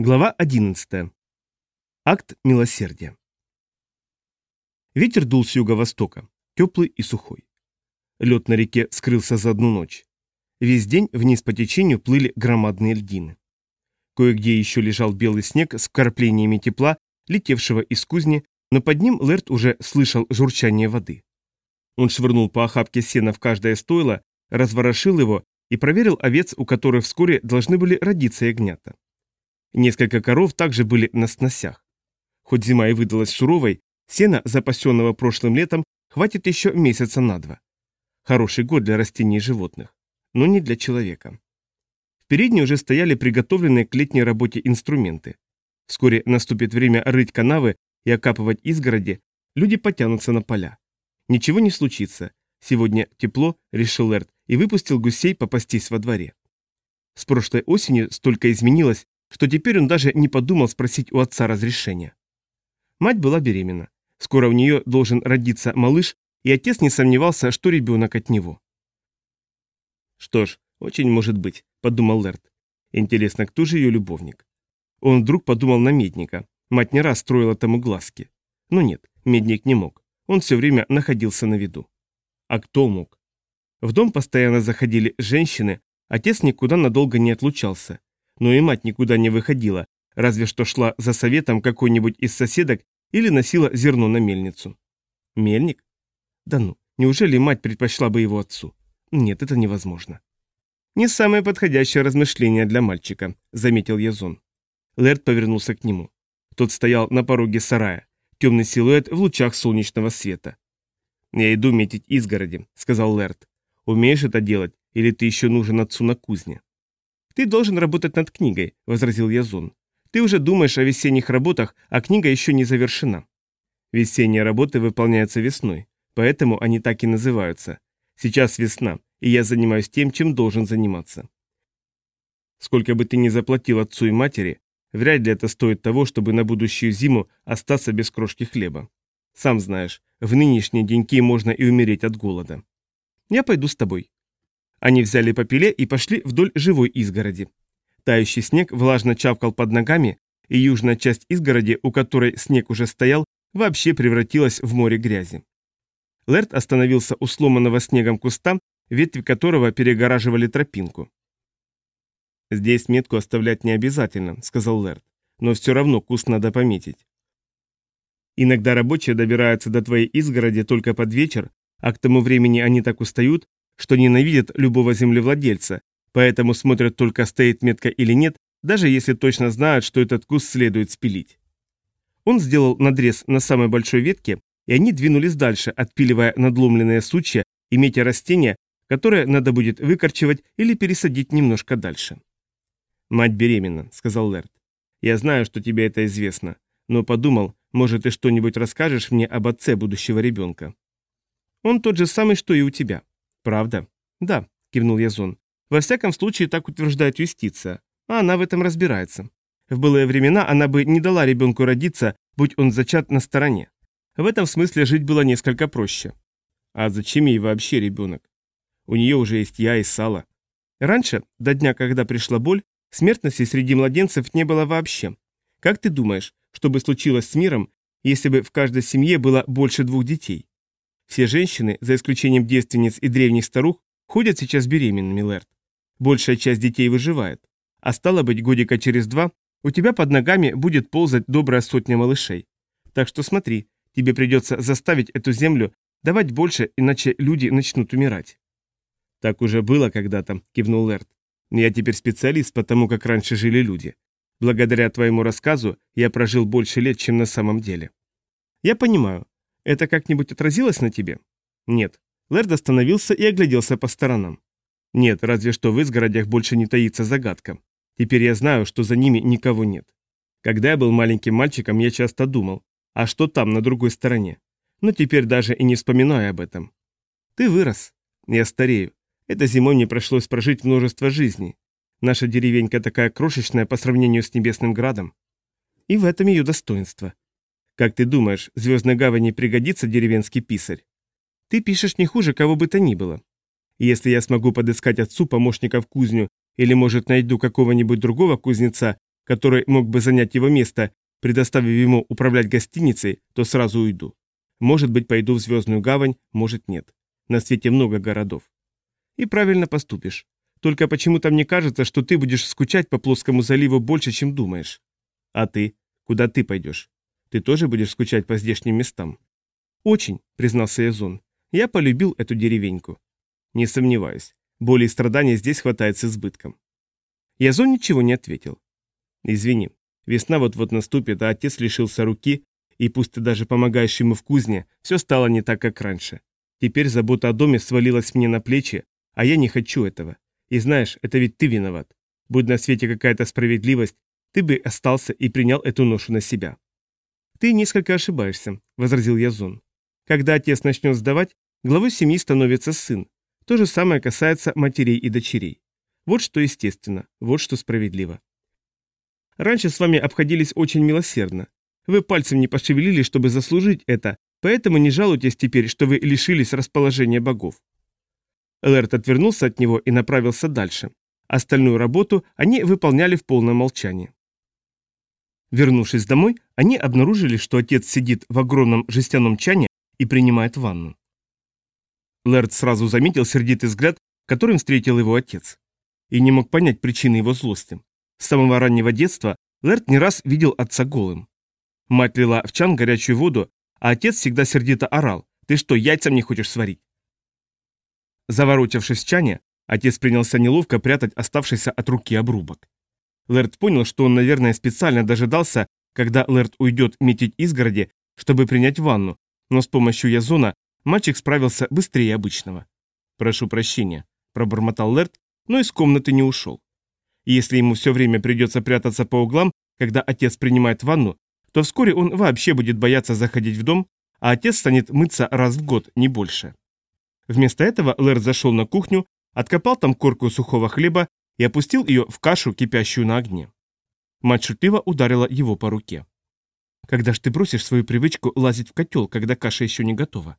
Глава 11. Акт милосердия. Ветер дул с юго-востока, теплый и сухой. Лед на реке скрылся за одну ночь. Весь день вниз по течению плыли громадные льдины. Кое-где еще лежал белый снег с вкраплениями тепла, летевшего из кузни, но под ним Лерт уже слышал журчание воды. Он швырнул по охапке сена в каждое стойло, разворошил его и проверил овец, у которых вскоре должны были родиться ягнята. Несколько коров также были на сносях. Хоть зима и выдалась суровой, сена, запасенного прошлым летом, хватит еще месяца на два. Хороший год для растений и животных, но не для человека. В передней уже стояли приготовленные к летней работе инструменты. Вскоре наступит время рыть канавы и окапывать изгороди, люди потянутся на поля. Ничего не случится. Сегодня тепло, решил Эрт, и выпустил гусей попастись во дворе. С прошлой осени столько изменилось, что теперь он даже не подумал спросить у отца разрешения. Мать была беременна. Скоро у нее должен родиться малыш, и отец не сомневался, что ребенок от него. «Что ж, очень может быть», — подумал Лерт. «Интересно, кто же ее любовник?» Он вдруг подумал на Медника. Мать не раз строила тому глазки. Но нет, Медник не мог. Он все время находился на виду. А кто мог? В дом постоянно заходили женщины, отец никуда надолго не отлучался но и мать никуда не выходила, разве что шла за советом какой-нибудь из соседок или носила зерно на мельницу. Мельник? Да ну, неужели мать предпочла бы его отцу? Нет, это невозможно. Не самое подходящее размышление для мальчика, заметил Язон. Лэрд повернулся к нему. Тот стоял на пороге сарая, темный силуэт в лучах солнечного света. «Я иду метить изгороди», — сказал Лэрд. «Умеешь это делать, или ты еще нужен отцу на кузне?» «Ты должен работать над книгой», — возразил Язон. «Ты уже думаешь о весенних работах, а книга еще не завершена». Весенние работы выполняются весной, поэтому они так и называются. Сейчас весна, и я занимаюсь тем, чем должен заниматься. Сколько бы ты ни заплатил отцу и матери, вряд ли это стоит того, чтобы на будущую зиму остаться без крошки хлеба. Сам знаешь, в нынешние деньки можно и умереть от голода. Я пойду с тобой. Они взяли по пиле и пошли вдоль живой изгороди. Тающий снег влажно чавкал под ногами, и южная часть изгороди, у которой снег уже стоял, вообще превратилась в море грязи. Лерт остановился у сломанного снегом куста, ветви которого перегораживали тропинку. «Здесь метку оставлять не обязательно», — сказал Лерт, — «но все равно куст надо пометить. Иногда рабочие добираются до твоей изгороди только под вечер, а к тому времени они так устают, что ненавидят любого землевладельца, поэтому смотрят только стоит метка или нет, даже если точно знают, что этот куст следует спилить. Он сделал надрез на самой большой ветке, и они двинулись дальше, отпиливая надломленные сучья и метя растения, которые надо будет выкорчевать или пересадить немножко дальше. «Мать беременна», — сказал Лерт. «Я знаю, что тебе это известно, но подумал, может, ты что-нибудь расскажешь мне об отце будущего ребенка. Он тот же самый, что и у тебя. «Правда?» «Да», — кивнул Язон. «Во всяком случае, так утверждает юстиция, а она в этом разбирается. В былые времена она бы не дала ребенку родиться, будь он зачат на стороне. В этом смысле жить было несколько проще. А зачем ей вообще ребенок? У нее уже есть я и сало. Раньше, до дня, когда пришла боль, смертности среди младенцев не было вообще. Как ты думаешь, что бы случилось с миром, если бы в каждой семье было больше двух детей? Все женщины, за исключением девственниц и древних старух, ходят сейчас беременными, Лэрд. Большая часть детей выживает. А стало быть, годика через два у тебя под ногами будет ползать добрая сотня малышей. Так что смотри, тебе придется заставить эту землю давать больше, иначе люди начнут умирать. Так уже было когда-то, кивнул Лэрд. Я теперь специалист по тому, как раньше жили люди. Благодаря твоему рассказу я прожил больше лет, чем на самом деле. Я понимаю, это как-нибудь отразилось на тебе? Нет. Лэрд остановился и огляделся по сторонам. Нет, разве что в изгородях больше не таится загадка. Теперь я знаю, что за ними никого нет. Когда я был маленьким мальчиком, я часто думал, а что там, на другой стороне? Но теперь даже и не вспоминаю об этом. Ты вырос. Я старею. Это зимой мне пришлось прожить множество жизней. Наша деревенька такая крошечная по сравнению с Небесным Градом. И в этом ее достоинство. Как ты думаешь, Звездной Гавани пригодится деревенский писарь? Ты пишешь не хуже кого бы то ни было. Если я смогу подыскать отцу помощника в кузню или, может, найду какого-нибудь другого кузнеца, который мог бы занять его место, предоставив ему управлять гостиницей, то сразу уйду. Может быть, пойду в Звездную гавань, может, нет. На свете много городов. И правильно поступишь. Только почему-то мне кажется, что ты будешь скучать по плоскому заливу больше, чем думаешь. А ты? Куда ты пойдешь? Ты тоже будешь скучать по здешним местам? Очень, признался Язон. Я полюбил эту деревеньку. Не сомневаюсь. Боли и страданий здесь хватает с избытком. Язон ничего не ответил. Извини, весна вот-вот наступит, а отец лишился руки, и пусть ты даже помогаешь ему в кузне, все стало не так, как раньше. Теперь забота о доме свалилась мне на плечи, а я не хочу этого. И знаешь, это ведь ты виноват. Будь на свете какая-то справедливость, ты бы остался и принял эту ношу на себя. Ты несколько ошибаешься, возразил Язон. Когда отец начнет сдавать, главой семьи становится сын. То же самое касается матерей и дочерей. Вот что естественно, вот что справедливо. Раньше с вами обходились очень милосердно. Вы пальцем не пошевелили, чтобы заслужить это, поэтому не жалуйтесь теперь, что вы лишились расположения богов. Элэрт отвернулся от него и направился дальше. Остальную работу они выполняли в полном молчании. Вернувшись домой, они обнаружили, что отец сидит в огромном жестяном чане и принимает ванну. Лэрд сразу заметил сердитый взгляд, которым встретил его отец. И не мог понять причины его злости. С самого раннего детства Лэрд не раз видел отца голым. Мать лила в чан горячую воду, а отец всегда сердито орал. «Ты что, яйца мне хочешь сварить?» Заворочившись в чане, отец принялся неловко прятать оставшийся от руки обрубок. Лэрд понял, что он, наверное, специально дожидался, когда Лэрд уйдет метить изгороди, чтобы принять ванну, но с помощью Язона мальчик справился быстрее обычного. «Прошу прощения», – пробормотал Лэрд, но из комнаты не ушел. если ему все время придется прятаться по углам, когда отец принимает ванну, то вскоре он вообще будет бояться заходить в дом, а отец станет мыться раз в год, не больше. Вместо этого Лэр зашел на кухню, откопал там корку сухого хлеба и опустил ее в кашу, кипящую на огне. Мать шутливо ударила его по руке. «Когда ж ты бросишь свою привычку лазить в котел, когда каша еще не готова?»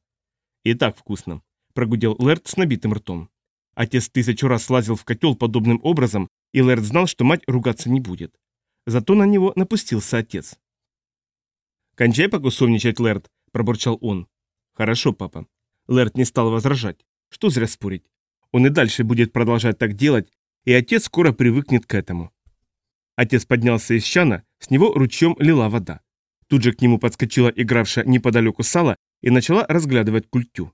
«И так вкусно», – прогудел Лэрд с набитым ртом. Отец тысячу раз лазил в котел подобным образом, и Лэрд знал, что мать ругаться не будет. Зато на него напустился отец. «Кончай покусовничать, Лэрд», – пробурчал он. «Хорошо, папа. Лэрд не стал возражать. Что зря спорить. Он и дальше будет продолжать так делать, и отец скоро привыкнет к этому. Отец поднялся из чана, с него ручьем лила вода. Тут же к нему подскочила игравшая неподалеку Сала и начала разглядывать культю.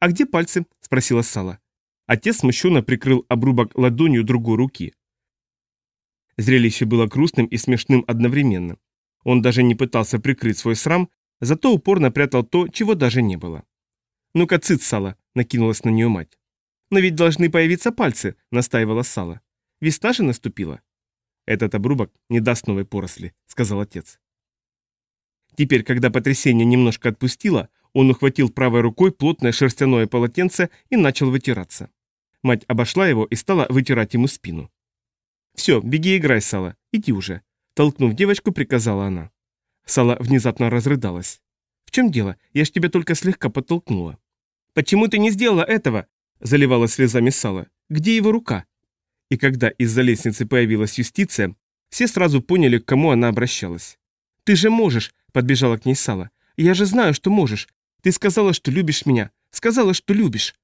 «А где пальцы?» – спросила Сала. Отец смущенно прикрыл обрубок ладонью другой руки. Зрелище было грустным и смешным одновременно. Он даже не пытался прикрыть свой срам, зато упорно прятал то, чего даже не было. «Ну-ка, цыц, Сала!» – накинулась на нее мать. «Но ведь должны появиться пальцы», – настаивала Сала. «Весна же наступила». «Этот обрубок не даст новой поросли», – сказал отец. Теперь, когда потрясение немножко отпустило, он ухватил правой рукой плотное шерстяное полотенце и начал вытираться. Мать обошла его и стала вытирать ему спину. «Все, беги играй, Сала, иди уже», – толкнув девочку, приказала она. Сала внезапно разрыдалась. «В чем дело? Я ж тебя только слегка подтолкнула». «Почему ты не сделала этого?» – заливала слезами Сала. «Где его рука?» И когда из-за лестницы появилась юстиция, все сразу поняли, к кому она обращалась. «Ты же можешь!» – подбежала к ней Сала. «Я же знаю, что можешь. Ты сказала, что любишь меня. Сказала, что любишь».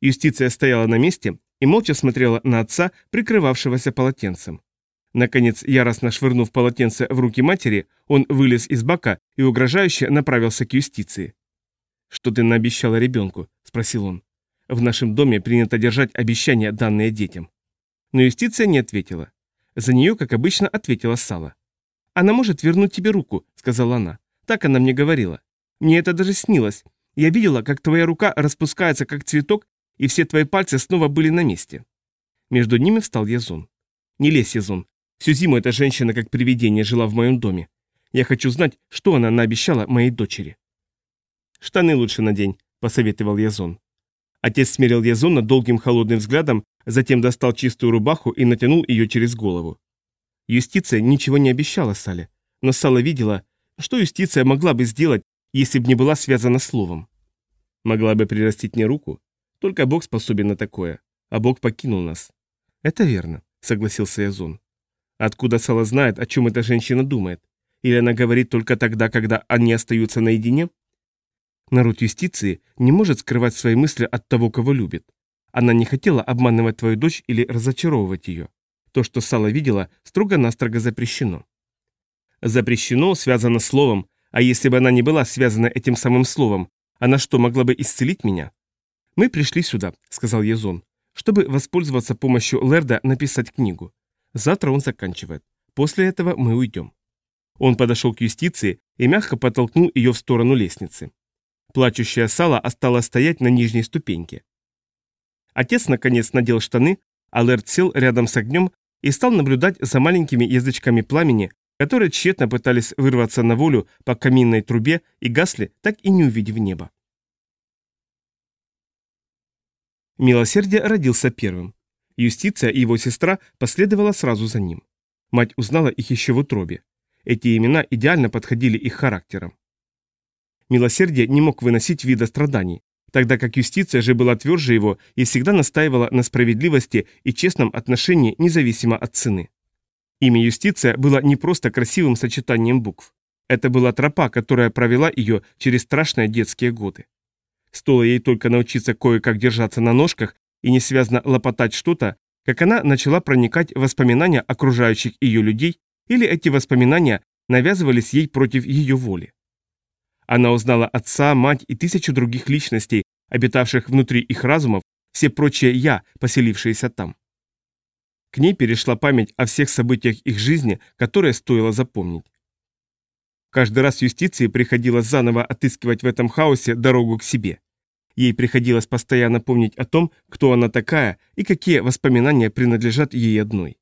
Юстиция стояла на месте и молча смотрела на отца, прикрывавшегося полотенцем. Наконец, яростно швырнув полотенце в руки матери, он вылез из бака и угрожающе направился к юстиции. «Что ты наобещала ребенку?» – спросил он. «В нашем доме принято держать обещания, данные детям». Но юстиция не ответила. За нее, как обычно, ответила Сала. «Она может вернуть тебе руку», – сказала она. «Так она мне говорила. Мне это даже снилось. Я видела, как твоя рука распускается, как цветок, и все твои пальцы снова были на месте». Между ними встал Язон. «Не лезь, Язон. Всю зиму эта женщина, как привидение, жила в моем доме. Я хочу знать, что она наобещала моей дочери». «Штаны лучше надень», – посоветовал Язон. Отец смерил Язона долгим холодным взглядом, затем достал чистую рубаху и натянул ее через голову. Юстиция ничего не обещала Сале, но Сала видела, что юстиция могла бы сделать, если бы не была связана словом. Могла бы прирастить мне руку, только Бог способен на такое, а Бог покинул нас. Это верно, согласился Язон. Откуда Сала знает, о чем эта женщина думает? Или она говорит только тогда, когда они остаются наедине? Народ юстиции не может скрывать свои мысли от того, кого любит. Она не хотела обманывать твою дочь или разочаровывать ее. То, что Сала видела, строго-настрого запрещено. Запрещено связано словом, а если бы она не была связана этим самым словом, она что, могла бы исцелить меня? Мы пришли сюда, сказал Язон, чтобы воспользоваться помощью Лерда написать книгу. Завтра он заканчивает. После этого мы уйдем. Он подошел к юстиции и мягко подтолкнул ее в сторону лестницы. Плачущая Сала осталась стоять на нижней ступеньке. Отец наконец надел штаны, а Лерд сел рядом с огнем и стал наблюдать за маленькими язычками пламени, которые тщетно пытались вырваться на волю по каминной трубе и гасли, так и не увидев небо. Милосердие родился первым. Юстиция и его сестра последовала сразу за ним. Мать узнала их еще в утробе. Эти имена идеально подходили их характерам. Милосердие не мог выносить вида страданий, тогда как юстиция же была тверже его и всегда настаивала на справедливости и честном отношении независимо от цены. Имя юстиция было не просто красивым сочетанием букв. Это была тропа, которая провела ее через страшные детские годы. Стоило ей только научиться кое-как держаться на ножках и несвязно лопотать что-то, как она начала проникать в воспоминания окружающих ее людей, или эти воспоминания навязывались ей против ее воли. Она узнала отца, мать и тысячу других личностей, обитавших внутри их разумов, все прочие «я», поселившиеся там. К ней перешла память о всех событиях их жизни, которые стоило запомнить. Каждый раз юстиции приходилось заново отыскивать в этом хаосе дорогу к себе. Ей приходилось постоянно помнить о том, кто она такая и какие воспоминания принадлежат ей одной.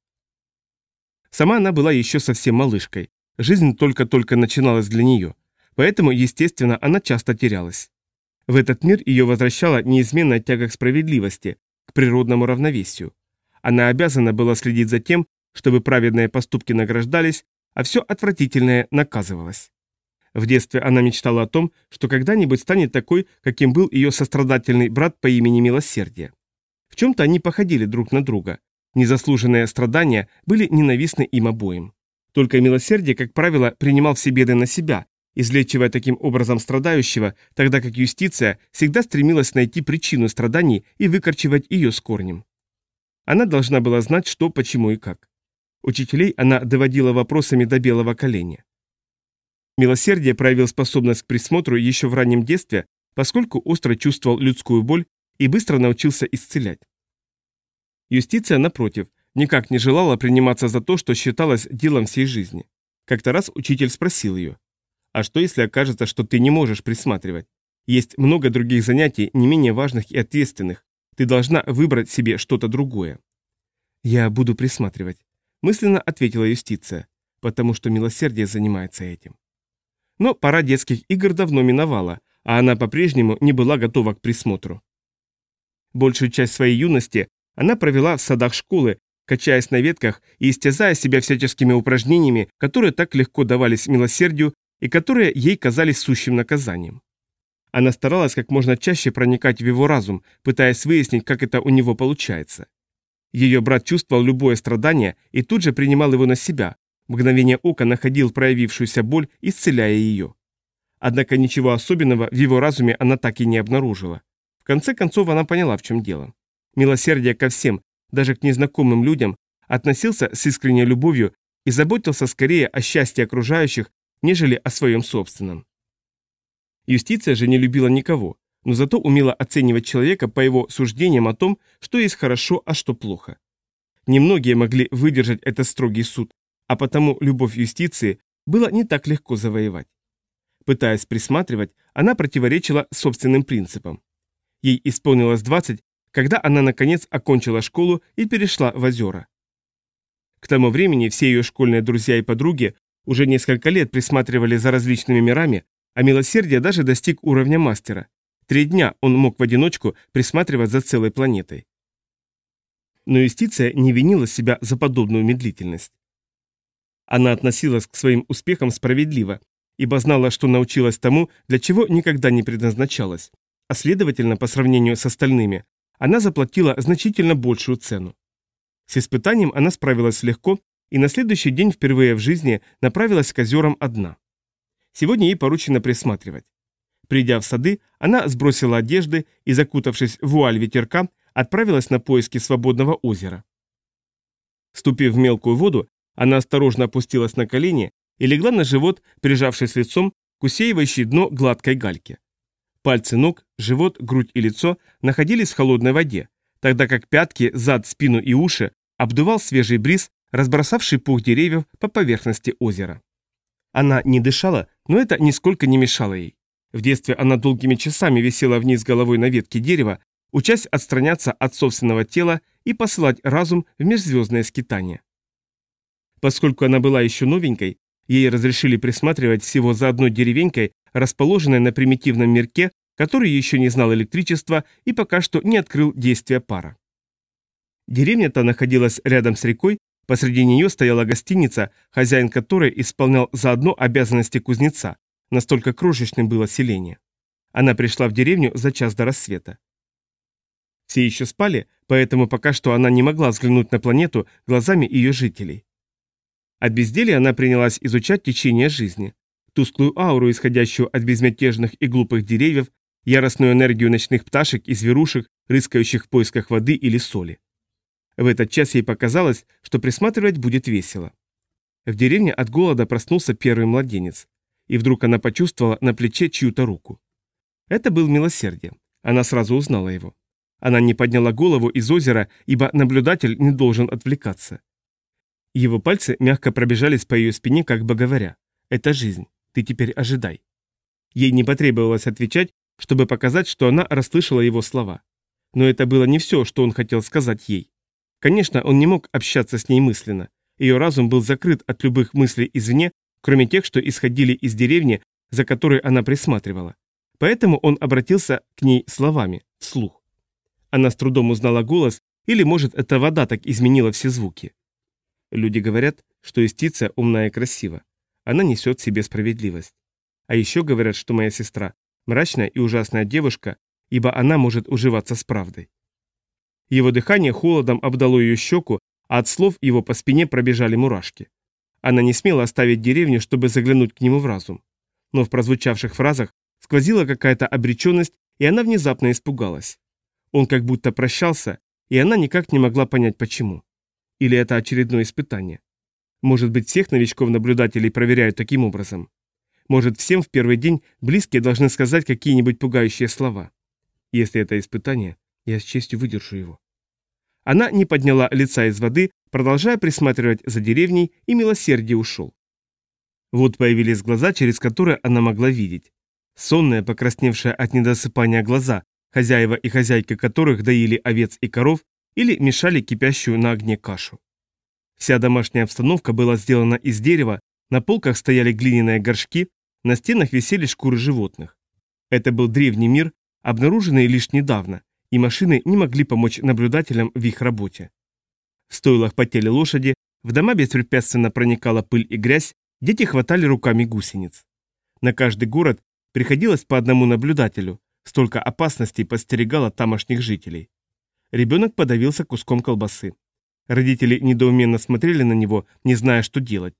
Сама она была еще совсем малышкой. Жизнь только-только начиналась для нее. Поэтому, естественно, она часто терялась. В этот мир ее возвращала неизменная тяга к справедливости, к природному равновесию. Она обязана была следить за тем, чтобы праведные поступки награждались, а все отвратительное наказывалось. В детстве она мечтала о том, что когда-нибудь станет такой, каким был ее сострадательный брат по имени Милосердие. В чем-то они походили друг на друга. Незаслуженные страдания были ненавистны им обоим. Только Милосердие, как правило, принимал все беды на себя, излечивая таким образом страдающего, тогда как юстиция всегда стремилась найти причину страданий и выкорчевать ее с корнем. Она должна была знать, что, почему и как. Учителей она доводила вопросами до белого коленя. Милосердие проявил способность к присмотру еще в раннем детстве, поскольку остро чувствовал людскую боль и быстро научился исцелять. Юстиция, напротив, никак не желала приниматься за то, что считалось делом всей жизни. Как-то раз учитель спросил ее, «А что, если окажется, что ты не можешь присматривать? Есть много других занятий, не менее важных и ответственных. Ты должна выбрать себе что-то другое». «Я буду присматривать», – мысленно ответила юстиция, потому что милосердие занимается этим. Но пора детских игр давно миновала, а она по-прежнему не была готова к присмотру. Большую часть своей юности она провела в садах школы, качаясь на ветках и истязая себя всяческими упражнениями, которые так легко давались милосердию и которые ей казались сущим наказанием. Она старалась как можно чаще проникать в его разум, пытаясь выяснить, как это у него получается. Ее брат чувствовал любое страдание и тут же принимал его на себя, мгновение ока находил проявившуюся боль, исцеляя ее. Однако ничего особенного в его разуме она так и не обнаружила. В конце концов она поняла, в чем дело. Милосердие ко всем, даже к незнакомым людям, относился с искренней любовью и заботился скорее о счастье окружающих, нежели о своем собственном. Юстиция же не любила никого, но зато умела оценивать человека по его суждениям о том, что есть хорошо, а что плохо. Немногие могли выдержать этот строгий суд, а потому любовь юстиции было не так легко завоевать. Пытаясь присматривать, она противоречила собственным принципам. Ей исполнилось 20, когда она наконец окончила школу и перешла в озера. К тому времени все ее школьные друзья и подруги уже несколько лет присматривали за различными мирами, а милосердие даже достиг уровня мастера. Три дня он мог в одиночку присматривать за целой планетой. Но юстиция не винила себя за подобную медлительность. Она относилась к своим успехам справедливо, ибо знала, что научилась тому, для чего никогда не предназначалась, а следовательно, по сравнению с остальными, она заплатила значительно большую цену. С испытанием она справилась легко, и на следующий день впервые в жизни направилась к озерам одна. Сегодня ей поручено присматривать. Придя в сады, она сбросила одежды и, закутавшись в вуаль ветерка, отправилась на поиски свободного озера. Ступив в мелкую воду, она осторожно опустилась на колени и легла на живот, прижавшись лицом к усеивающей дно гладкой гальке. Пальцы ног, живот, грудь и лицо находились в холодной воде, тогда как пятки, зад, спину и уши обдувал свежий бриз, разбросавший пух деревьев по поверхности озера. Она не дышала, но это нисколько не мешало ей. В детстве она долгими часами висела вниз головой на ветке дерева, учась отстраняться от собственного тела и посылать разум в межзвездное скитание. Поскольку она была еще новенькой, ей разрешили присматривать всего за одной деревенькой, расположенной на примитивном мирке, который еще не знал электричества и пока что не открыл действия пара. Деревня-то находилась рядом с рекой, посреди нее стояла гостиница, хозяин которой исполнял заодно обязанности кузнеца, настолько крошечным было селение. Она пришла в деревню за час до рассвета. Все еще спали, поэтому пока что она не могла взглянуть на планету глазами ее жителей. От безделия она принялась изучать течение жизни. Тусклую ауру, исходящую от безмятежных и глупых деревьев, яростную энергию ночных пташек и зверушек, рыскающих в поисках воды или соли. В этот час ей показалось, что присматривать будет весело. В деревне от голода проснулся первый младенец, и вдруг она почувствовала на плече чью-то руку. Это был милосердие. Она сразу узнала его. Она не подняла голову из озера, ибо наблюдатель не должен отвлекаться. Его пальцы мягко пробежались по ее спине, как бы говоря, «Это жизнь, ты теперь ожидай». Ей не потребовалось отвечать, чтобы показать, что она расслышала его слова. Но это было не все, что он хотел сказать ей. Конечно, он не мог общаться с ней мысленно. Ее разум был закрыт от любых мыслей извне, кроме тех, что исходили из деревни, за которой она присматривала. Поэтому он обратился к ней словами, вслух. Она с трудом узнала голос, или, может, это вода так изменила все звуки. Люди говорят, что истица умна и красива. Она несет в себе справедливость. А еще говорят, что моя сестра – мрачная и ужасная девушка, ибо она может уживаться с правдой. Его дыхание холодом обдало ее щеку, а от слов его по спине пробежали мурашки. Она не смела оставить деревню, чтобы заглянуть к нему в разум. Но в прозвучавших фразах сквозила какая-то обреченность, и она внезапно испугалась. Он как будто прощался, и она никак не могла понять почему. Или это очередное испытание. Может быть, всех новичков-наблюдателей проверяют таким образом. Может, всем в первый день близкие должны сказать какие-нибудь пугающие слова. Если это испытание, я с честью выдержу его. Она не подняла лица из воды, продолжая присматривать за деревней, и милосердие ушел. Вот появились глаза, через которые она могла видеть. Сонные, покрасневшие от недосыпания глаза, хозяева и хозяйки которых доили овец и коров или мешали кипящую на огне кашу. Вся домашняя обстановка была сделана из дерева, на полках стояли глиняные горшки, на стенах висели шкуры животных. Это был древний мир, обнаруженный лишь недавно, и машины не могли помочь наблюдателям в их работе. В стойлах потели лошади, в дома беспрепятственно проникала пыль и грязь, дети хватали руками гусениц. На каждый город приходилось по одному наблюдателю, Столько опасностей подстерегало тамошних жителей. Ребенок подавился куском колбасы. Родители недоуменно смотрели на него, не зная, что делать.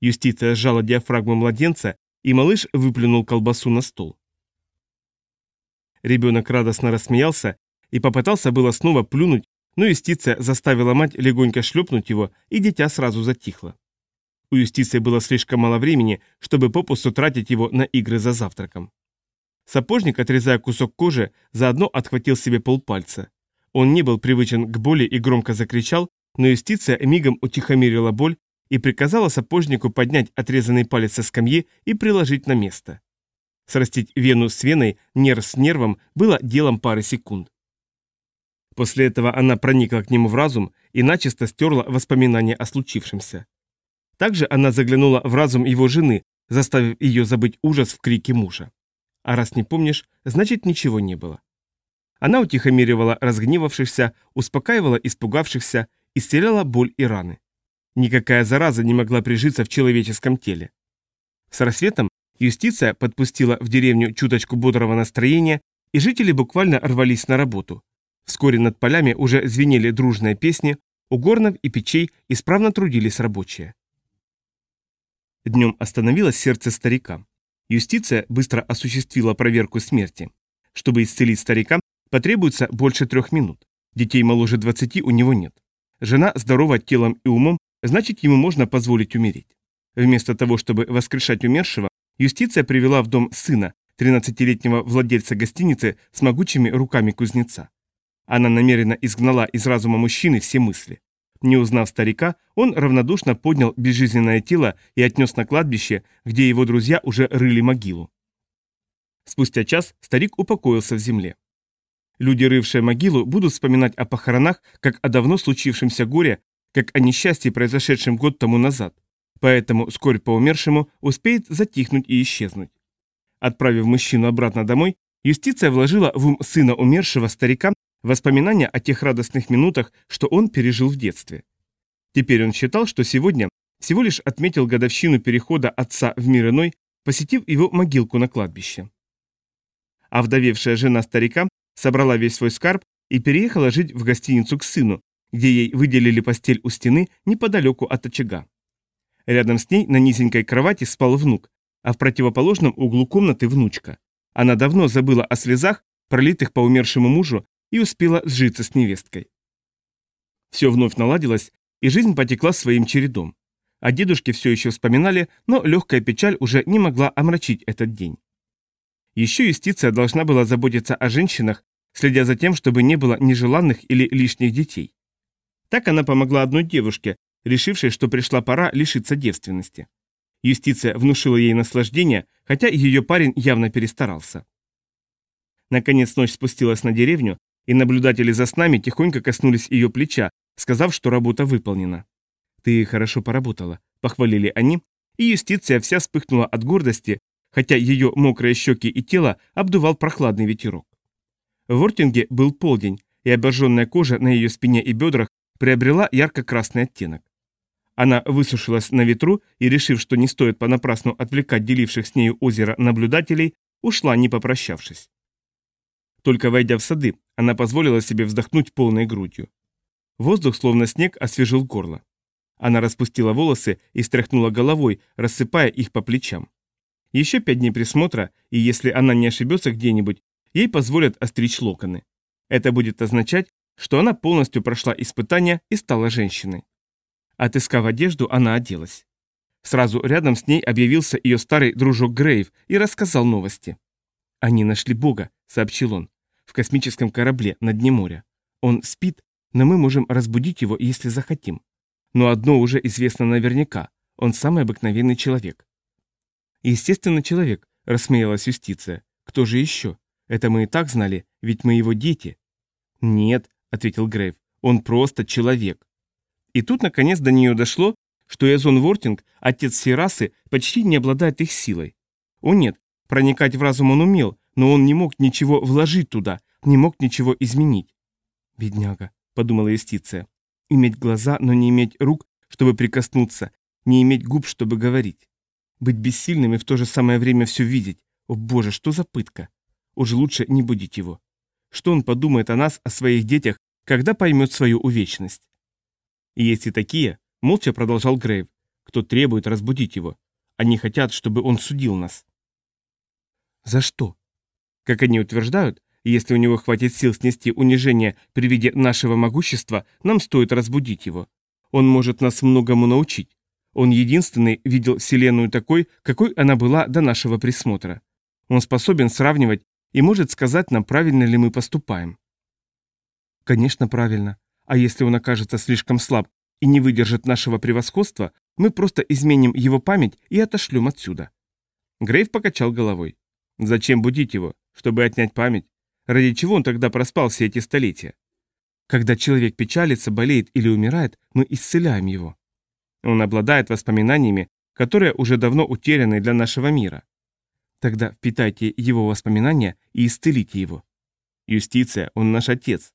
Юстиция сжала диафрагму младенца, и малыш выплюнул колбасу на стол. Ребенок радостно рассмеялся и попытался было снова плюнуть, но юстиция заставила мать легонько шлепнуть его, и дитя сразу затихло. У юстиции было слишком мало времени, чтобы попусту тратить его на игры за завтраком. Сапожник, отрезая кусок кожи, заодно отхватил себе полпальца. Он не был привычен к боли и громко закричал, но юстиция мигом утихомирила боль и приказала сапожнику поднять отрезанный палец со скамьи и приложить на место. Срастить вену с веной, нерв с нервом было делом пары секунд. После этого она проникла к нему в разум и начисто стерла воспоминания о случившемся. Также она заглянула в разум его жены, заставив ее забыть ужас в крике мужа. А раз не помнишь, значит ничего не было. Она утихомиривала разгневавшихся, успокаивала испугавшихся, исцеляла боль и раны. Никакая зараза не могла прижиться в человеческом теле. С рассветом юстиция подпустила в деревню чуточку бодрого настроения, и жители буквально рвались на работу. Вскоре над полями уже звенели дружные песни, У горнов и печей исправно трудились рабочие. Днем остановилось сердце старика. Юстиция быстро осуществила проверку смерти. Чтобы исцелить старика, потребуется больше трех минут. Детей моложе 20 у него нет. Жена здорова телом и умом, значит, ему можно позволить умереть. Вместо того, чтобы воскрешать умершего, юстиция привела в дом сына, 13-летнего владельца гостиницы с могучими руками кузнеца. Она намеренно изгнала из разума мужчины все мысли. Не узнав старика, он равнодушно поднял безжизненное тело и отнес на кладбище, где его друзья уже рыли могилу. Спустя час старик упокоился в земле. Люди, рывшие могилу, будут вспоминать о похоронах, как о давно случившемся горе, как о несчастье, произошедшем год тому назад. Поэтому скорбь по умершему успеет затихнуть и исчезнуть. Отправив мужчину обратно домой, юстиция вложила в ум сына умершего старика воспоминания о тех радостных минутах, что он пережил в детстве. Теперь он считал, что сегодня всего лишь отметил годовщину перехода отца в мир иной, посетив его могилку на кладбище. А вдовевшая жена старика собрала весь свой скарб и переехала жить в гостиницу к сыну, где ей выделили постель у стены неподалеку от очага. Рядом с ней на низенькой кровати спал внук, а в противоположном углу комнаты внучка. Она давно забыла о слезах, пролитых по умершему мужу, и успела сжиться с невесткой. Все вновь наладилось, и жизнь потекла своим чередом. О дедушке все еще вспоминали, но легкая печаль уже не могла омрачить этот день. Еще юстиция должна была заботиться о женщинах, следя за тем, чтобы не было нежеланных или лишних детей. Так она помогла одной девушке, решившей, что пришла пора лишиться девственности. Юстиция внушила ей наслаждение, хотя ее парень явно перестарался. Наконец ночь спустилась на деревню, и наблюдатели за снами тихонько коснулись ее плеча, сказав, что работа выполнена. «Ты хорошо поработала», — похвалили они, и юстиция вся вспыхнула от гордости, хотя ее мокрые щеки и тело обдувал прохладный ветерок. В Вортинге был полдень, и обожженная кожа на ее спине и бедрах приобрела ярко-красный оттенок. Она высушилась на ветру и, решив, что не стоит понапрасну отвлекать деливших с нею озеро наблюдателей, ушла, не попрощавшись. Только войдя в сады, она позволила себе вздохнуть полной грудью. Воздух, словно снег, освежил горло. Она распустила волосы и стряхнула головой, рассыпая их по плечам. Еще пять дней присмотра, и если она не ошибется где-нибудь, ей позволят остричь локоны. Это будет означать, что она полностью прошла испытание и стала женщиной. Отыскав одежду, она оделась. Сразу рядом с ней объявился ее старый дружок Грейв и рассказал новости. «Они нашли Бога», — сообщил он, — «в космическом корабле на дне моря. Он спит, но мы можем разбудить его, если захотим. Но одно уже известно наверняка — он самый обыкновенный человек. Естественно, человек, рассмеялась юстиция. Кто же еще? Это мы и так знали, ведь мы его дети. Нет, ответил Грейв, он просто человек. И тут наконец до нее дошло, что Эзон Вортинг, отец всей расы, почти не обладает их силой. О нет, проникать в разум он умел, но он не мог ничего вложить туда, не мог ничего изменить. «Бедняга», — подумала юстиция, — «иметь глаза, но не иметь рук, чтобы прикоснуться, не иметь губ, чтобы говорить. Быть бессильным и в то же самое время все видеть. О боже, что за пытка. Уж лучше не будить его. Что он подумает о нас, о своих детях, когда поймет свою увечность? И есть и такие, молча продолжал Грейв, кто требует разбудить его. Они хотят, чтобы он судил нас. За что? Как они утверждают, если у него хватит сил снести унижение при виде нашего могущества, нам стоит разбудить его. Он может нас многому научить. Он единственный видел Вселенную такой, какой она была до нашего присмотра. Он способен сравнивать и может сказать нам, правильно ли мы поступаем. Конечно, правильно. А если он окажется слишком слаб и не выдержит нашего превосходства, мы просто изменим его память и отошлем отсюда. Грейв покачал головой. Зачем будить его? Чтобы отнять память? Ради чего он тогда проспал все эти столетия? Когда человек печалится, болеет или умирает, мы исцеляем его. Он обладает воспоминаниями, которые уже давно утеряны для нашего мира. Тогда впитайте его воспоминания и исцелите его. Юстиция, он наш отец.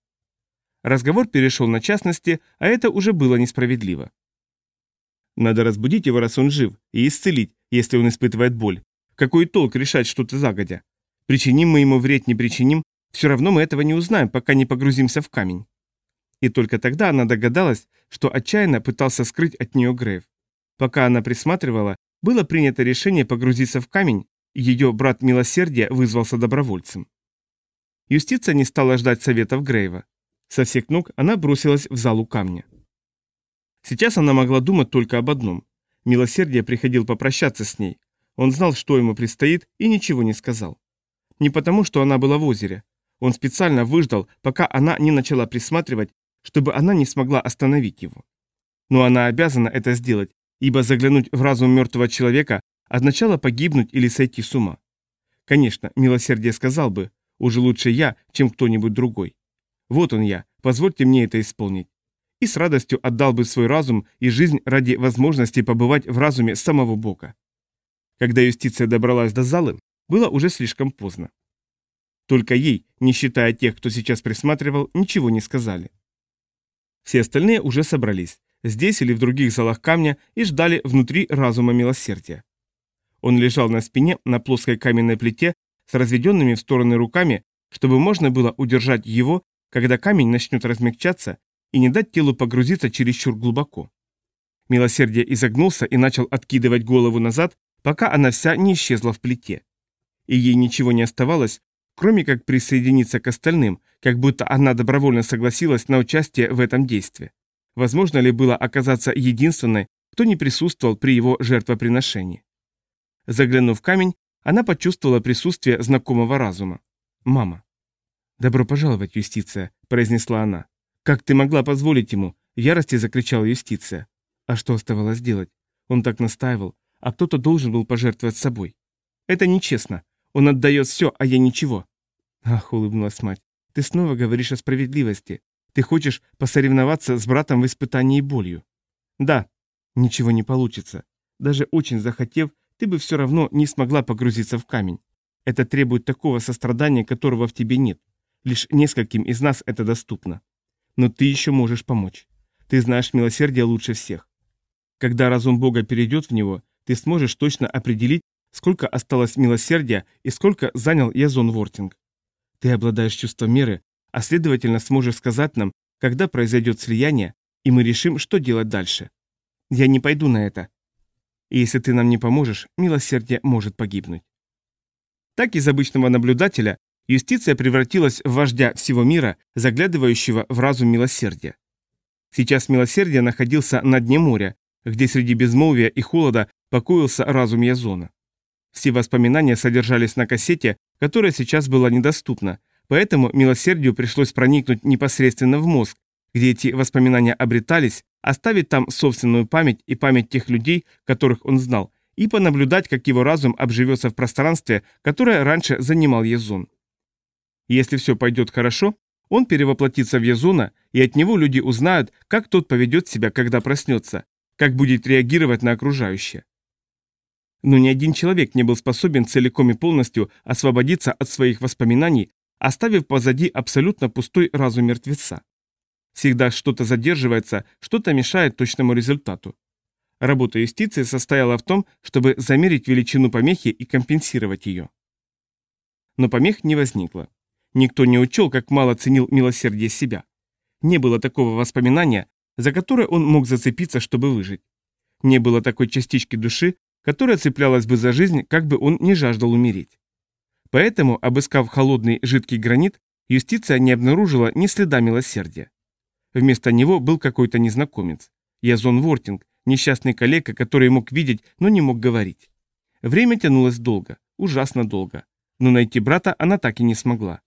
Разговор перешел на частности, а это уже было несправедливо. Надо разбудить его, раз он жив, и исцелить, если он испытывает боль. Какой толк решать что-то загодя? Причиним мы ему вред, не причиним, все равно мы этого не узнаем, пока не погрузимся в камень. И только тогда она догадалась, что отчаянно пытался скрыть от нее Грейв. Пока она присматривала, было принято решение погрузиться в камень, и ее брат Милосердия вызвался добровольцем. Юстиция не стала ждать советов Грейва. Со всех ног она бросилась в залу камня. Сейчас она могла думать только об одном. Милосердие приходил попрощаться с ней. Он знал, что ему предстоит, и ничего не сказал. Не потому, что она была в озере. Он специально выждал, пока она не начала присматривать, чтобы она не смогла остановить его. Но она обязана это сделать, ибо заглянуть в разум мертвого человека означало погибнуть или сойти с ума. Конечно, милосердие сказал бы, уже лучше я, чем кто-нибудь другой. Вот он я, позвольте мне это исполнить. И с радостью отдал бы свой разум и жизнь ради возможности побывать в разуме самого Бога. Когда юстиция добралась до залы, было уже слишком поздно. Только ей, не считая тех, кто сейчас присматривал, ничего не сказали. Все остальные уже собрались, здесь или в других залах камня, и ждали внутри разума милосердия. Он лежал на спине на плоской каменной плите с разведенными в стороны руками, чтобы можно было удержать его, когда камень начнет размягчаться и не дать телу погрузиться чересчур глубоко. Милосердие изогнулся и начал откидывать голову назад, пока она вся не исчезла в плите. И ей ничего не оставалось, кроме как присоединиться к остальным, как будто она добровольно согласилась на участие в этом действии. Возможно ли было оказаться единственной, кто не присутствовал при его жертвоприношении? Заглянув в камень, она почувствовала присутствие знакомого разума. «Мама». «Добро пожаловать, юстиция», — произнесла она. «Как ты могла позволить ему?» — в ярости закричала юстиция. А что оставалось делать? Он так настаивал, а кто-то должен был пожертвовать собой. «Это нечестно. Он отдает все, а я ничего». «Ах», — улыбнулась мать, — «ты снова говоришь о справедливости. Ты хочешь посоревноваться с братом в испытании болью?» «Да». «Ничего не получится. Даже очень захотев, ты бы все равно не смогла погрузиться в камень. Это требует такого сострадания, которого в тебе нет. Лишь нескольким из нас это доступно. Но ты еще можешь помочь. Ты знаешь милосердие лучше всех. Когда разум Бога перейдет в него, ты сможешь точно определить, сколько осталось милосердия и сколько занял Язон Вортинг. Ты обладаешь чувством меры, а следовательно сможешь сказать нам, когда произойдет слияние, и мы решим, что делать дальше. Я не пойду на это. И если ты нам не поможешь, милосердие может погибнуть. Так из обычного наблюдателя юстиция превратилась в вождя всего мира, заглядывающего в разум милосердия. Сейчас милосердие находился на дне моря, где среди безмолвия и холода покоился разум Язона. Все воспоминания содержались на кассете, которая сейчас была недоступна, поэтому милосердию пришлось проникнуть непосредственно в мозг, где эти воспоминания обретались, оставить там собственную память и память тех людей, которых он знал, и понаблюдать, как его разум обживется в пространстве, которое раньше занимал Язон. Если все пойдет хорошо, он перевоплотится в Язона, и от него люди узнают, как тот поведет себя, когда проснется, как будет реагировать на окружающее. Но ни один человек не был способен целиком и полностью освободиться от своих воспоминаний, оставив позади абсолютно пустой разум мертвеца. Всегда что-то задерживается, что-то мешает точному результату. Работа юстиции состояла в том, чтобы замерить величину помехи и компенсировать ее. Но помех не возникло. Никто не учел, как мало ценил милосердие себя. Не было такого воспоминания, за которое он мог зацепиться, чтобы выжить. Не было такой частички души, которая цеплялась бы за жизнь, как бы он не жаждал умереть. Поэтому, обыскав холодный жидкий гранит, юстиция не обнаружила ни следа милосердия. Вместо него был какой-то незнакомец. Язон Вортинг, несчастный коллега, который мог видеть, но не мог говорить. Время тянулось долго, ужасно долго. Но найти брата она так и не смогла.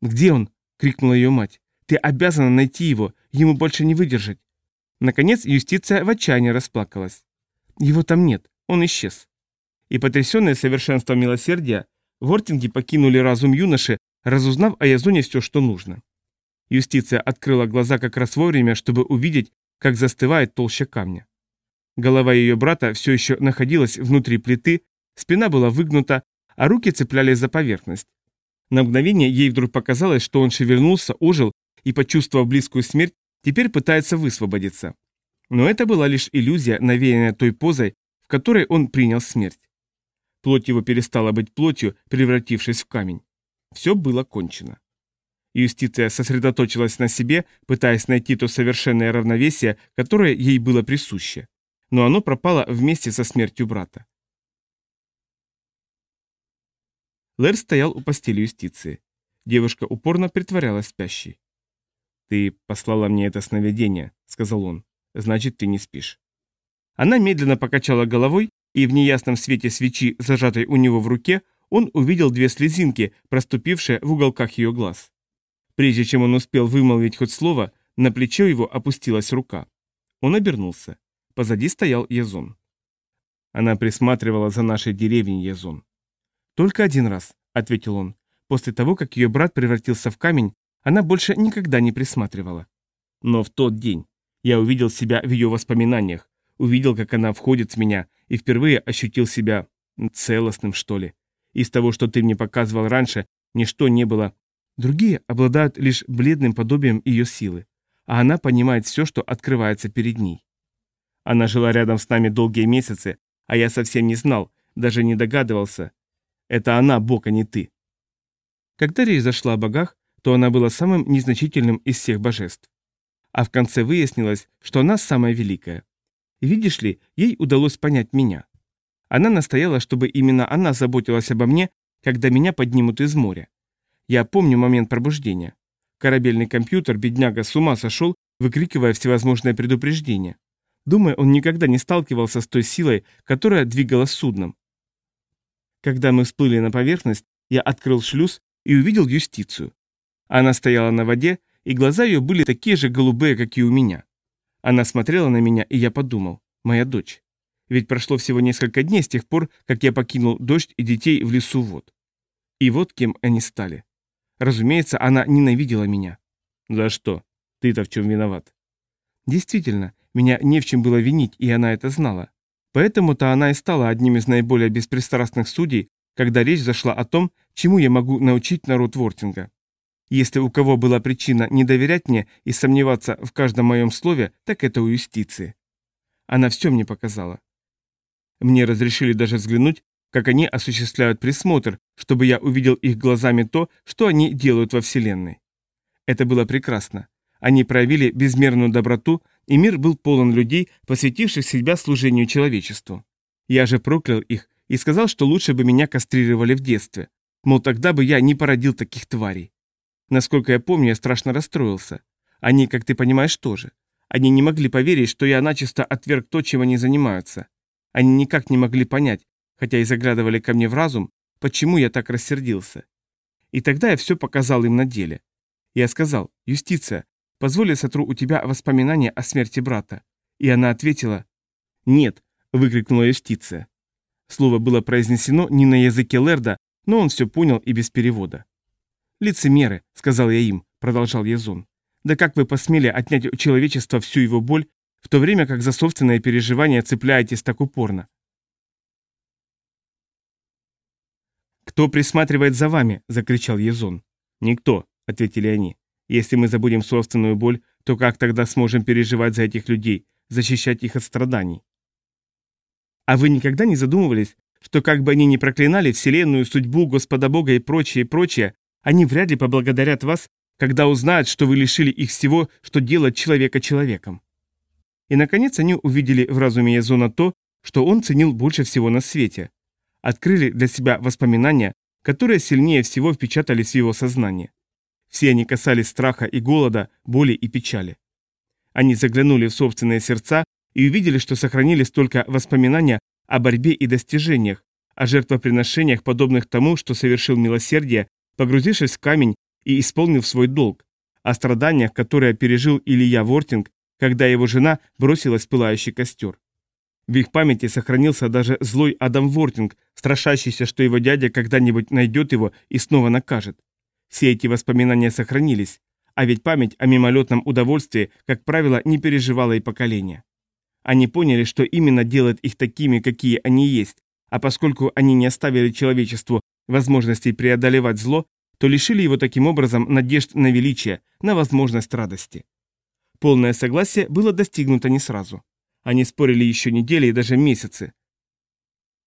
«Где он?» — крикнула ее мать. «Ты обязана найти его, ему больше не выдержать». Наконец юстиция в отчаянии расплакалась. «Его там нет, он исчез». И потрясенные совершенством милосердия, Вортинги покинули разум юноши, разузнав о Язоне все, что нужно. Юстиция открыла глаза как раз вовремя, чтобы увидеть, как застывает толща камня. Голова ее брата все еще находилась внутри плиты, спина была выгнута, а руки цеплялись за поверхность. На мгновение ей вдруг показалось, что он шевельнулся, ожил и, почувствовав близкую смерть, теперь пытается высвободиться. Но это была лишь иллюзия, навеянная той позой, которой он принял смерть. Плоть его перестала быть плотью, превратившись в камень. Все было кончено. Юстиция сосредоточилась на себе, пытаясь найти то совершенное равновесие, которое ей было присуще. Но оно пропало вместе со смертью брата. Лэр стоял у постели юстиции. Девушка упорно притворялась спящей. «Ты послала мне это сновидение», — сказал он. «Значит, ты не спишь». Она медленно покачала головой, и в неясном свете свечи, зажатой у него в руке, он увидел две слезинки, проступившие в уголках ее глаз. Прежде чем он успел вымолвить хоть слово, на плечо его опустилась рука. Он обернулся. Позади стоял Язон. Она присматривала за нашей деревней Язон. «Только один раз», — ответил он. После того, как ее брат превратился в камень, она больше никогда не присматривала. Но в тот день я увидел себя в ее воспоминаниях, увидел, как она входит в меня, и впервые ощутил себя целостным, что ли. Из того, что ты мне показывал раньше, ничто не было. Другие обладают лишь бледным подобием ее силы, а она понимает все, что открывается перед ней. Она жила рядом с нами долгие месяцы, а я совсем не знал, даже не догадывался. Это она, Бог, а не ты. Когда речь зашла о богах, то она была самым незначительным из всех божеств. А в конце выяснилось, что она самая великая. Видишь ли, ей удалось понять меня. Она настояла, чтобы именно она заботилась обо мне, когда меня поднимут из моря. Я помню момент пробуждения. Корабельный компьютер, бедняга, с ума сошел, выкрикивая всевозможные предупреждения. Думаю, он никогда не сталкивался с той силой, которая двигала судном. Когда мы всплыли на поверхность, я открыл шлюз и увидел юстицию. Она стояла на воде, и глаза ее были такие же голубые, как и у меня. Она смотрела на меня, и я подумал, моя дочь. Ведь прошло всего несколько дней с тех пор, как я покинул дождь и детей в лесу вод. И вот кем они стали. Разумеется, она ненавидела меня. За что? Ты-то в чем виноват? Действительно, меня не в чем было винить, и она это знала. Поэтому-то она и стала одним из наиболее беспристрастных судей, когда речь зашла о том, чему я могу научить народ Вортинга. Если у кого была причина не доверять мне и сомневаться в каждом моем слове, так это у юстиции. Она все мне показала. Мне разрешили даже взглянуть, как они осуществляют присмотр, чтобы я увидел их глазами то, что они делают во Вселенной. Это было прекрасно. Они проявили безмерную доброту, и мир был полон людей, посвятивших себя служению человечеству. Я же проклял их и сказал, что лучше бы меня кастрировали в детстве. Мол, тогда бы я не породил таких тварей. Насколько я помню, я страшно расстроился. Они, как ты понимаешь, тоже. Они не могли поверить, что я начисто отверг то, чем они занимаются. Они никак не могли понять, хотя и заглядывали ко мне в разум, почему я так рассердился. И тогда я все показал им на деле. Я сказал, «Юстиция, позволь сотру у тебя воспоминания о смерти брата». И она ответила, «Нет», — выкрикнула юстиция. Слово было произнесено не на языке Лерда, но он все понял и без перевода. «Лицемеры», — сказал я им, — продолжал Язон. «Да как вы посмели отнять у человечества всю его боль, в то время как за собственное переживание цепляетесь так упорно?» «Кто присматривает за вами?» — закричал Язон. «Никто», — ответили они. «Если мы забудем собственную боль, то как тогда сможем переживать за этих людей, защищать их от страданий?» «А вы никогда не задумывались, что как бы они ни проклинали Вселенную, судьбу, Господа Бога и прочее, и прочее, они вряд ли поблагодарят вас, когда узнают, что вы лишили их всего, что делает человека человеком. И, наконец, они увидели в разуме Язона то, что он ценил больше всего на свете. Открыли для себя воспоминания, которые сильнее всего впечатались в его сознание. Все они касались страха и голода, боли и печали. Они заглянули в собственные сердца и увидели, что сохранились только воспоминания о борьбе и достижениях, о жертвоприношениях, подобных тому, что совершил милосердие погрузившись в камень и исполнив свой долг, о страданиях, которые пережил Илья Вортинг, когда его жена бросилась в пылающий костер. В их памяти сохранился даже злой Адам Вортинг, страшащийся, что его дядя когда-нибудь найдет его и снова накажет. Все эти воспоминания сохранились, а ведь память о мимолетном удовольствии, как правило, не переживала и поколения. Они поняли, что именно делает их такими, какие они есть, а поскольку они не оставили человечеству возможностей преодолевать зло, то лишили его таким образом надежд на величие, на возможность радости. Полное согласие было достигнуто не сразу. Они спорили еще недели и даже месяцы.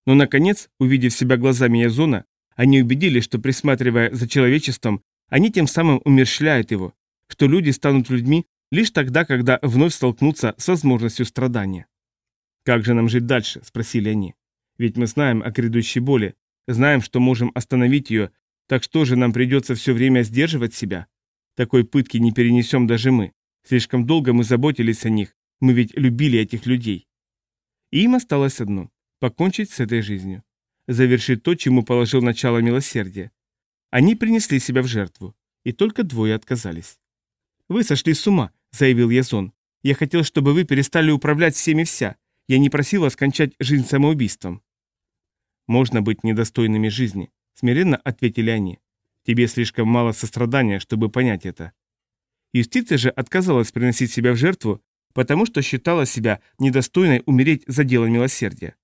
Но, наконец, увидев себя глазами Язона, они убедились, что, присматривая за человечеством, Они тем самым умерщвляют его, что люди станут людьми лишь тогда, когда вновь столкнутся с возможностью страдания. «Как же нам жить дальше?» – спросили они. «Ведь мы знаем о грядущей боли, знаем, что можем остановить ее, так что же нам придется все время сдерживать себя? Такой пытки не перенесем даже мы. Слишком долго мы заботились о них, мы ведь любили этих людей». И им осталось одно – покончить с этой жизнью. Завершить то, чему положил начало милосердие. Они принесли себя в жертву, и только двое отказались. «Вы сошли с ума», — заявил Язон. «Я хотел, чтобы вы перестали управлять всеми вся. Я не просил вас кончать жизнь самоубийством». «Можно быть недостойными жизни», — смиренно ответили они. «Тебе слишком мало сострадания, чтобы понять это». Юстиция же отказалась приносить себя в жертву, потому что считала себя недостойной умереть за дело милосердия.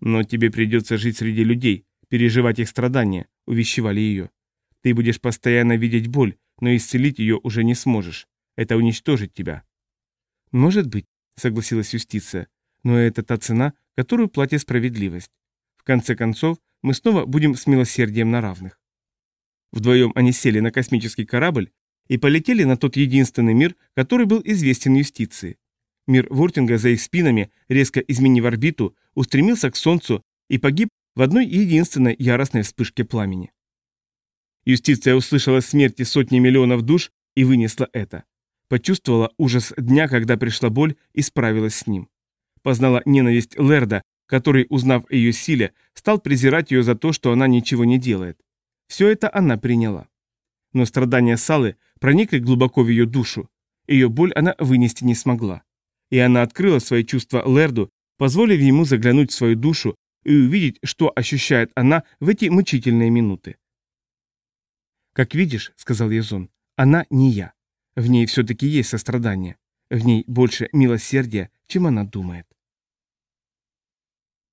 «Но тебе придется жить среди людей, переживать их страдания», — увещевали ее. «Ты будешь постоянно видеть боль, но исцелить ее уже не сможешь. Это уничтожит тебя». «Может быть», — согласилась юстиция, «но это та цена, которую платит справедливость. Конце концов, мы снова будем с милосердием на равных». Вдвоем они сели на космический корабль и полетели на тот единственный мир, который был известен юстиции. Мир Вортинга за их спинами, резко изменив орбиту, устремился к Солнцу и погиб в одной единственной яростной вспышке пламени. Юстиция услышала смерти сотни миллионов душ и вынесла это. Почувствовала ужас дня, когда пришла боль и справилась с ним. Познала ненависть Лерда, который, узнав о ее силе, стал презирать ее за то, что она ничего не делает. Все это она приняла. Но страдания Салы проникли глубоко в ее душу. Ее боль она вынести не смогла. И она открыла свои чувства Лерду, позволив ему заглянуть в свою душу и увидеть, что ощущает она в эти мучительные минуты. «Как видишь», — сказал Язон, — «она не я. В ней все-таки есть сострадание. В ней больше милосердия, чем она думает».